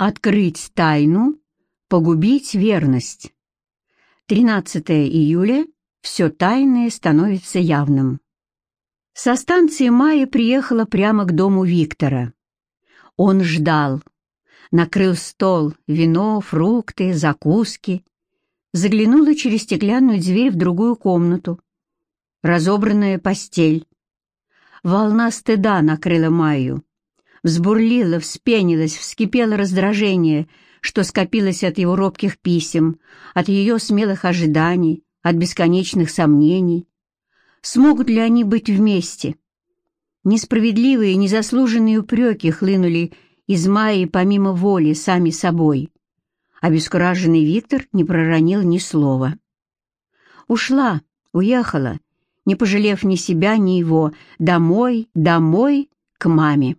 Открыть тайну, погубить верность. 13 июля все тайное становится явным. Со станции Майя приехала прямо к дому Виктора. Он ждал. Накрыл стол, вино, фрукты, закуски. Заглянула через стеклянную дверь в другую комнату. Разобранная постель. Волна стыда накрыла Майю. Взбурлила, вспенилась, вскипело раздражение, что скопилось от его робких писем, от ее смелых ожиданий, от бесконечных сомнений. Смогут ли они быть вместе? Несправедливые, незаслуженные упреки хлынули из Майи помимо воли сами собой. Обескураженный Виктор не проронил ни слова. Ушла, уехала, не пожалев ни себя, ни его, домой, домой, к маме.